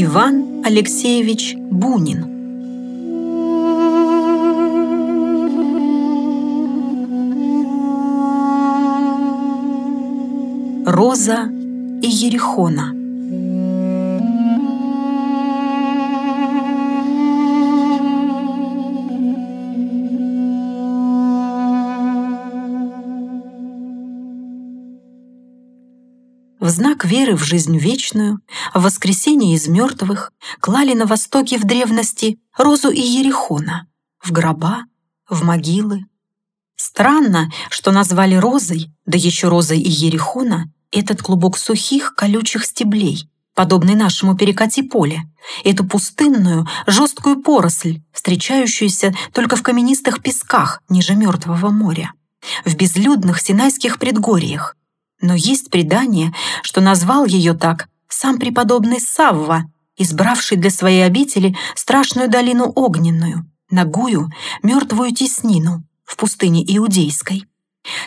Иван Алексеевич Бунин. Роза и Ерехона В знак веры в жизнь вечную, в воскресение из мертвых клали на востоке в древности розу и ерехона, в гроба, в могилы. Странно, что назвали розой, да еще розой и ерехона, этот клубок сухих колючих стеблей, подобный нашему перекати поле, эту пустынную, жесткую поросль, встречающуюся только в каменистых песках ниже Мертвого моря, в безлюдных синайских предгорьях, но есть предание, что назвал ее так сам преподобный Савва, избравший для своей обители страшную долину огненную, ногую, мертвую теснину в пустыне Иудейской.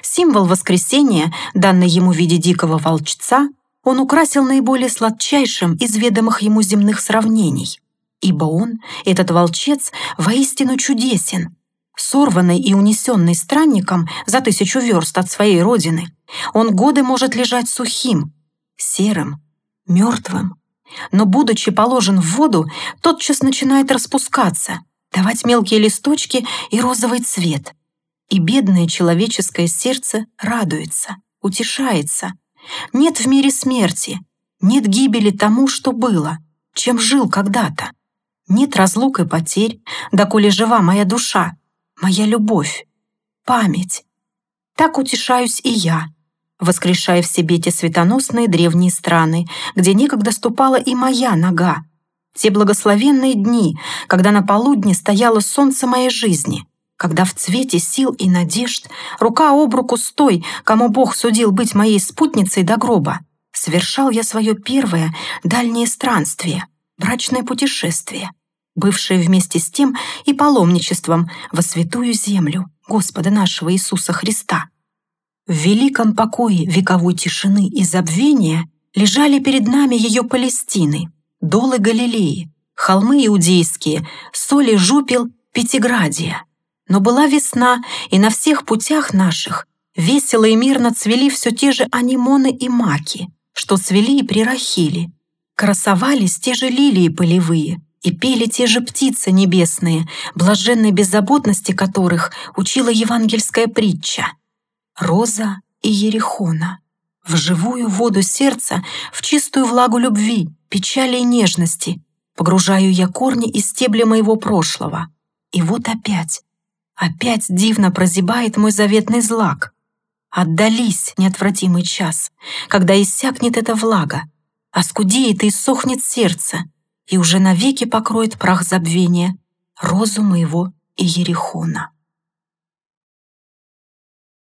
Символ воскресения, данный ему в виде дикого волчца, он украсил наиболее сладчайшим из ведомых ему земных сравнений. Ибо он, этот волчец, воистину чудесен, сорванный и унесенный странником за тысячу верст от своей родины, он годы может лежать сухим, серым, мертвым. Но, будучи положен в воду, тотчас начинает распускаться, давать мелкие листочки и розовый цвет. И бедное человеческое сердце радуется, утешается. Нет в мире смерти, нет гибели тому, что было, чем жил когда-то. Нет разлук и потерь, доколе жива моя душа, моя любовь, память. Так утешаюсь и я, воскрешая в себе те светоносные древние страны, где некогда ступала и моя нога, те благословенные дни, когда на полудне стояло солнце моей жизни, когда в цвете сил и надежд рука об руку с той, кому Бог судил быть моей спутницей до гроба, совершал я свое первое дальнее странствие, брачное путешествие — бывшее вместе с тем и паломничеством во святую землю Господа нашего Иисуса Христа. В великом покое вековой тишины и забвения лежали перед нами ее Палестины, долы Галилеи, холмы иудейские, соли жупил Пятиградия. Но была весна, и на всех путях наших весело и мирно цвели все те же анимоны и маки, что цвели и при Рахиле. Красовались те же лилии полевые, и пели те же птицы небесные, блаженной беззаботности которых учила евангельская притча. Роза и Ерехона. В живую воду сердца, в чистую влагу любви, печали и нежности погружаю я корни и стебли моего прошлого. И вот опять, опять дивно прозябает мой заветный злак. Отдались неотвратимый час, когда иссякнет эта влага, оскудеет и иссохнет сердце, и уже навеки покроет прах забвения розу моего и Ерехона.